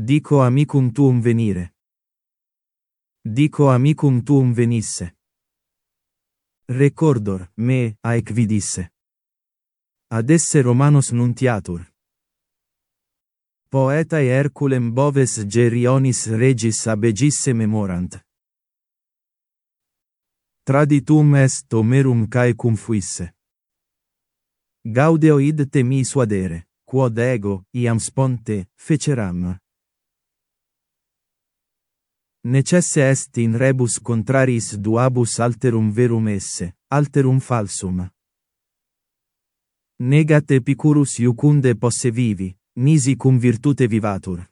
Dico amicum tuum venire. Dico amicum tuum venisse. Recordor, me, aec vidisse. Ad esse Romanos nuntiatur. Poetae Herculem boves gerionis regis abegisse memorant. Traditum est Homerum caecum fuisse. Gaudeo id temi suadere, quod ego, iam sponte, feceram. Necesse est in rebus contraris duabus alterum verum esse, alterum falsum. Negat epicurus iucunde posse vivi, nisi cum virtute vivatur.